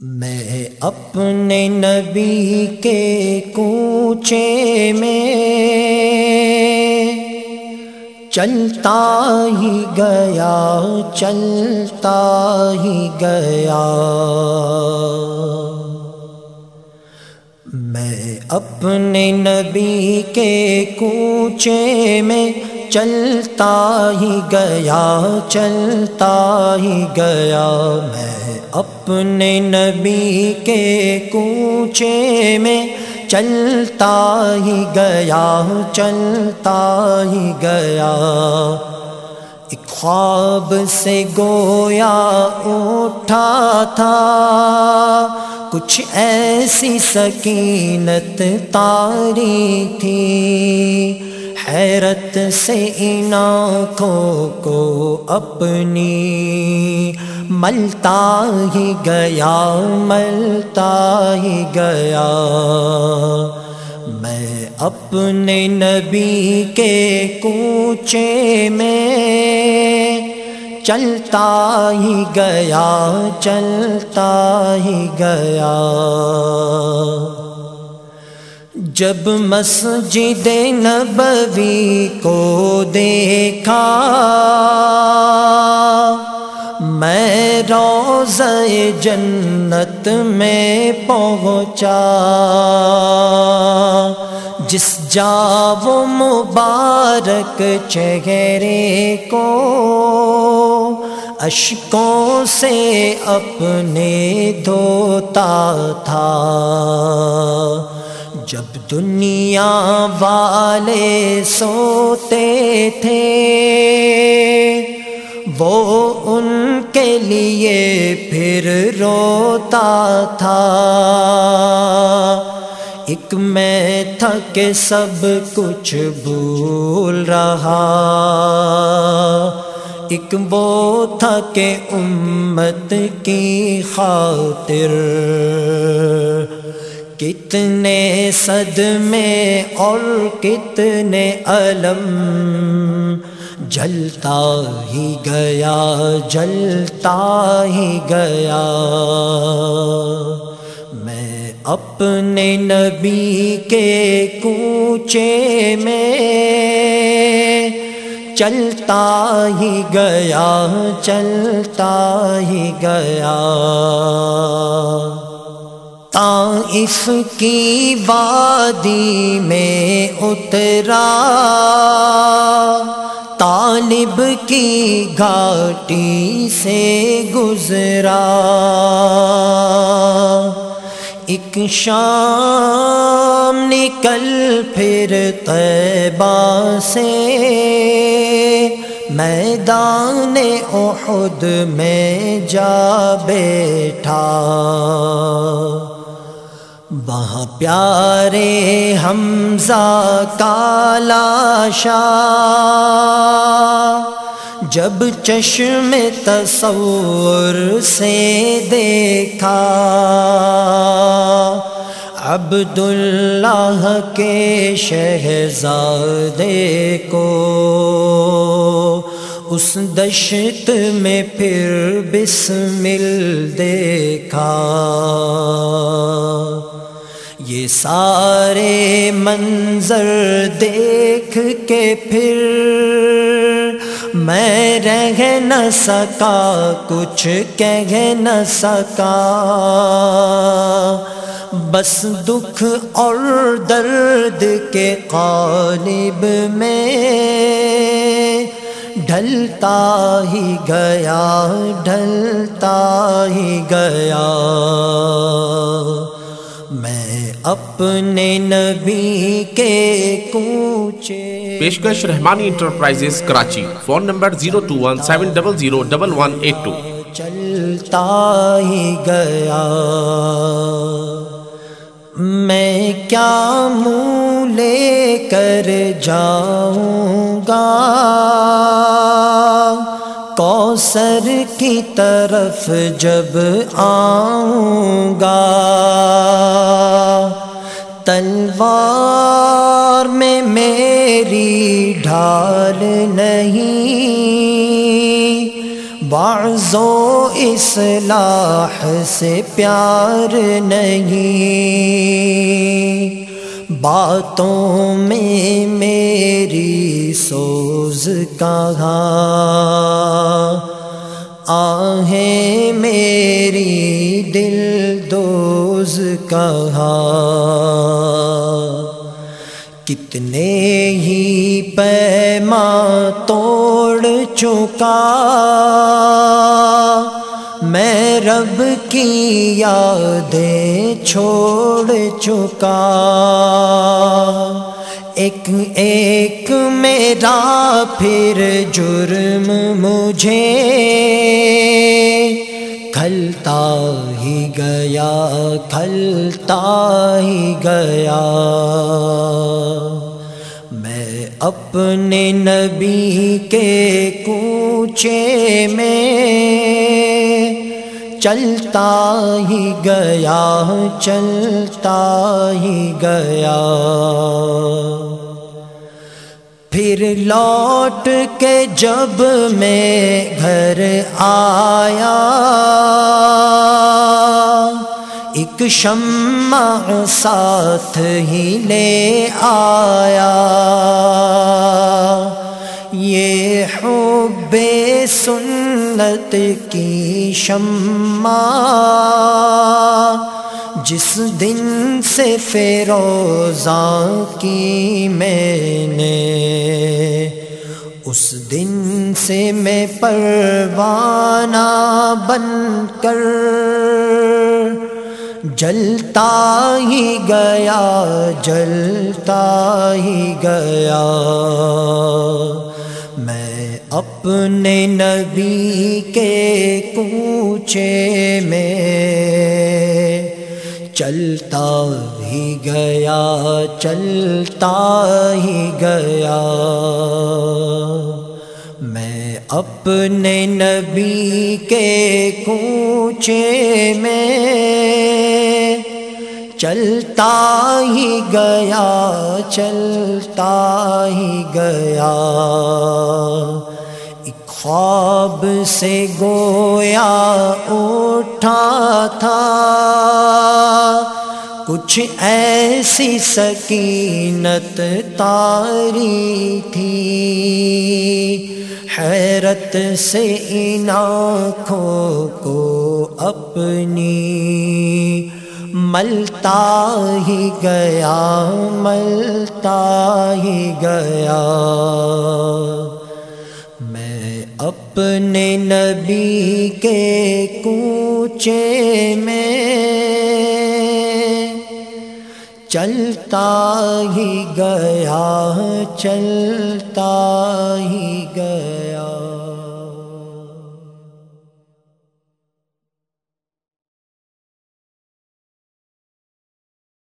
میں اپنے نبی کے کوچے میں چلتا ہی گیا، چلتا ہی گیا۔ میں اپنے نبی کے کوچے میں چلتا ہی گیا، چلتا ہی گیا۔ میں اپنے نبی کے کوچے میں چلتا ہی گیا، چلتا ہی گیا۔ ایک خواب سے گویا اٹھا تھا۔ کچھ ایسی سکینت تاری تھی۔ حیرت سے ان آنکھوں کو اپنی ملتا ہی گیا، ملتا ہی گیا۔ میں اپنے نبی کے کوچے میں چلتا ہی گیا، چلتا ہی گیا۔ جب مسجد نبوی کو دیکھا میں روز جنت میں پہنچا۔ جس جا وہ مبارک چہرے کو اشکوں سے اپنے دھوتا تھا۔ جب دنیا والے سوتے تھے وہ ان کے لیے پھر روتا تھا۔ ایک میں تھا کہ سب کچھ بھول رہا۔ ایک وہ تھا کہ امت کی خاطر۔ کتنے صدمے اور کتنے علم۔ جلتا ہی گیا، جلتا ہی گیا۔ میں اپنے نبی کے کوچے میں چلتا ہی گیا، چلتا ہی گیا۔ طائف کی وادی میں اترا۔ طالب کی گھاٹی سے گزرا۔ ایک شام نکل پھر طیبہ سے۔ میدان احد میں جا بیٹھا۔ وہاں پیارے حمزہ کالا شاہ جب چشم تصور سے دیکھا، عبداللہ کے شہزادے کو اس دشت میں پھر بسمل دیکھا۔ یہ سارے منظر دیکھ کے پھر میں رہ نہ سکا، کچھ کہہ نہ سکا۔ بس دکھ اور درد کے قالب میں ڈھلتا ہی گیا، ڈھلتا ہی گیا۔ میں اپنے نبی کے کوچے۔ پیشکش Rahmani enterprises Karachi. Phone number zero two one seven double zero double one eight two. چلتا ہی گیا۔ میں کیا منہ لے کر جاؤں گا؟ کوثر کی طرف جب آؤں گا۔ تلوار میں میری ڈھال نہیں بعض و اصلاح سے پیار نہیں۔ باتوں میں میری سوز کہاں؟ آہیں میری دل دوز کہاں؟ کتنے ہی پیما توڑ چکا رب کی یادیں چھوڑ چکا۔ ایک ایک میرا پھر جرم مجھے کھلتا ہی گیا، کھلتا ہی گیا۔ میں اپنے نبی کے کوچے میں چلتا ہی گیا، چلتا ہی گیا۔ پھر لوٹ کے جب میں گھر آیا، ایک شمع ساتھ ہی لے آیا۔ یہ ہو حب سنت کی شمع، جس دن سے فیروزاں کی میں نے، اس دن سے میں پروانہ بن کر جلتا ہی گیا، جلتا ہی گیا۔ اپنے نبی کے کوچے میں، چلتا ہی گیا، چلتا ہی گیا۔ میں اپنے نبی کے کوچے میں، چلتا ہی گیا، چلتا ہی گیا۔ خواب سے گویا اٹھا تھا۔ کچھ ایسی سکینت تاری تھی۔ حیرت سے ان آنکھوں کو اپنی ملتا ہی گیا، ملتا ہی گیا۔ اپنے نبی کے کوچے میں چلتا ہی گیا چلتا ہی گیا۔